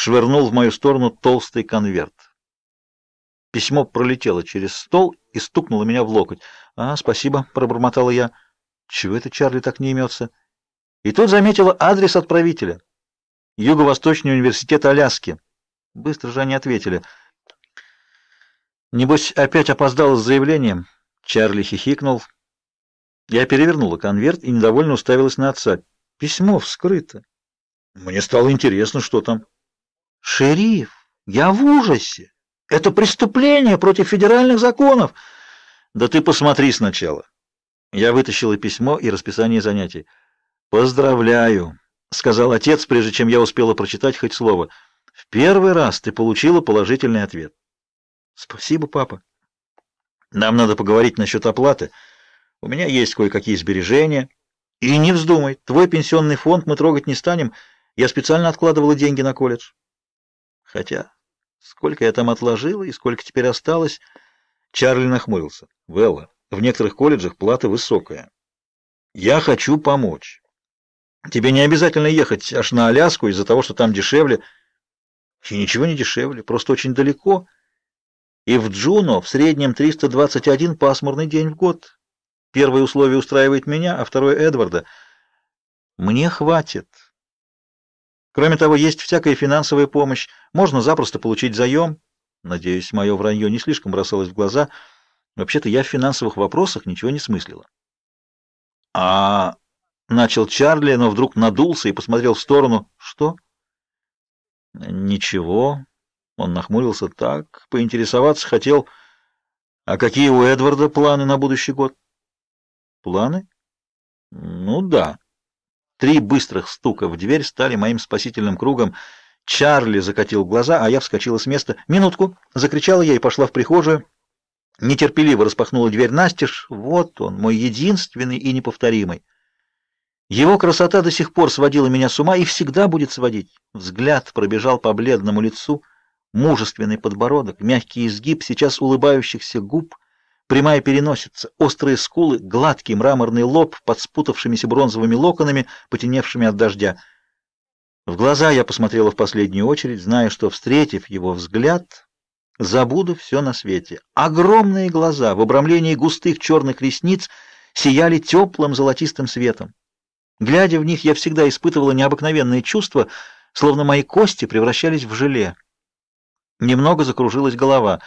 швырнул в мою сторону толстый конверт. Письмо пролетело через стол и стукнуло меня в локоть. «А, спасибо», — пробормотала я. «Чего это Чарли так не имется?» И тут заметила адрес отправителя. Юго-Восточный университет Аляски. Быстро же они ответили. Небось, опять опоздала с заявлением. Чарли хихикнул. Я перевернула конверт и недовольно уставилась на отца. Письмо вскрыто. Мне стало интересно, что там. Шериф, я в ужасе. Это преступление против федеральных законов. Да ты посмотри сначала. Я вытащила письмо и расписание занятий. Поздравляю, сказал отец, прежде чем я успела прочитать хоть слово. В первый раз ты получила положительный ответ. Спасибо, папа. Нам надо поговорить насчет оплаты. У меня есть кое-какие сбережения. И не вздумай, твой пенсионный фонд мы трогать не станем. Я специально откладывала деньги на колледж. Хотя, сколько я там отложила и сколько теперь осталось, Чарли нахмурился. Велла, в некоторых колледжах плата высокая. Я хочу помочь. Тебе не обязательно ехать аж на Аляску из-за того, что там дешевле. И ничего не дешевле, просто очень далеко. И в Джуно в среднем 321 пасмурный день в год. Первое условие устраивает меня, а второе Эдварда. Мне хватит. Кроме того, есть всякая финансовая помощь. Можно запросто получить заем. Надеюсь, мое вранье не слишком бросалось в глаза. Вообще-то я в финансовых вопросах ничего не смыслила. А начал Чарли, но вдруг надулся и посмотрел в сторону. Что? Ничего. Он нахмурился так, поинтересоваться хотел, а какие у Эдварда планы на будущий год? Планы? Ну да. Три быстрых стука в дверь стали моим спасительным кругом. Чарли закатил глаза, а я вскочила с места. «Минутку!» — закричала я и пошла в прихожую. Нетерпеливо распахнула дверь настежь. Вот он, мой единственный и неповторимый. Его красота до сих пор сводила меня с ума и всегда будет сводить. Взгляд пробежал по бледному лицу, мужественный подбородок, мягкий изгиб сейчас улыбающихся губ, прямая переносица, острые скулы, гладкий мраморный лоб под спутавшимися бронзовыми локонами, потемневшими от дождя. В глаза я посмотрела в последнюю очередь, зная, что, встретив его взгляд, забуду все на свете. Огромные глаза в обрамлении густых черных ресниц сияли теплым золотистым светом. Глядя в них, я всегда испытывала необыкновенные чувства, словно мои кости превращались в желе. Немного закружилась голова,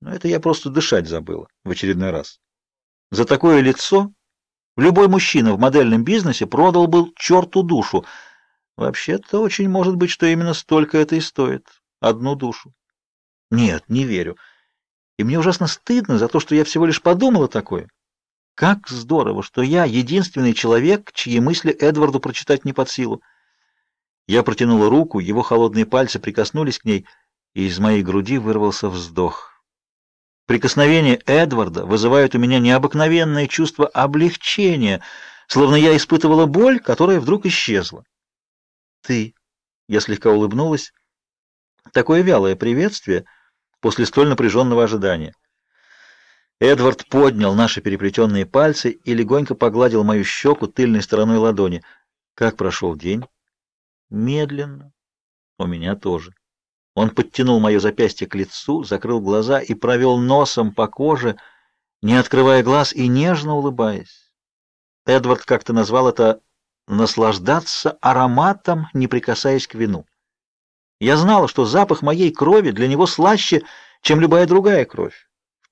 но это я просто дышать забыла в очередной раз. За такое лицо любой мужчина в модельном бизнесе продал бы черту душу. Вообще-то очень может быть, что именно столько это и стоит. Одну душу. Нет, не верю. И мне ужасно стыдно за то, что я всего лишь подумала такое. Как здорово, что я единственный человек, чьи мысли Эдварду прочитать не под силу. Я протянула руку, его холодные пальцы прикоснулись к ней, и из моей груди вырвался вздох. Прикосновения Эдварда вызывают у меня необыкновенное чувство облегчения, словно я испытывала боль, которая вдруг исчезла. Ты, я слегка улыбнулась. Такое вялое приветствие после столь напряженного ожидания. Эдвард поднял наши переплетенные пальцы и легонько погладил мою щеку тыльной стороной ладони. Как прошел день? Медленно. У меня тоже. Он подтянул мое запястье к лицу, закрыл глаза и провел носом по коже, не открывая глаз и нежно улыбаясь. Эдвард как-то назвал это наслаждаться ароматом, не прикасаясь к вину. Я знала, что запах моей крови для него слаще, чем любая другая кровь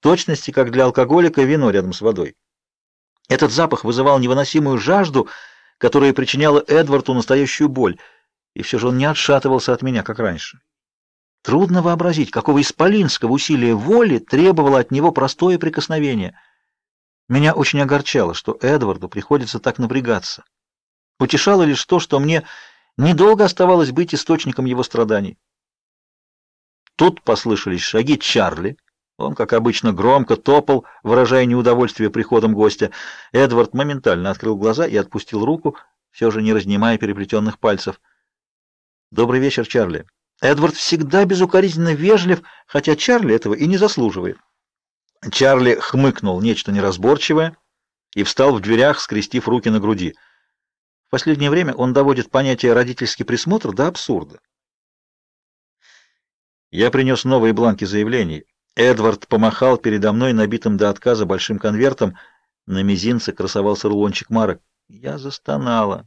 точности, как для алкоголика вино рядом с водой. Этот запах вызывал невыносимую жажду, которая причиняла Эдварду настоящую боль, и все же он не отшатывался от меня, как раньше. Трудно вообразить, какого исполинского усилия воли требовало от него простое прикосновение. Меня очень огорчало, что Эдварду приходится так напрягаться. Утешало лишь то, что мне недолго оставалось быть источником его страданий. Тут послышались шаги Чарли, он, как обычно, громко топал, выражая неудовольствие приходом гостя. Эдвард моментально открыл глаза и отпустил руку, все же не разнимая переплетенных пальцев. «Добрый вечер, Чарли». Эдвард всегда безукоризненно вежлив, хотя Чарли этого и не заслуживает. Чарли хмыкнул нечто неразборчивое и встал в дверях, скрестив руки на груди. В последнее время он доводит понятие родительский присмотр до абсурда. Я принес новые бланки заявлений. Эдвард помахал передо мной набитым до отказа большим конвертом. На мизинце красовался рулончик марок. Я застонала.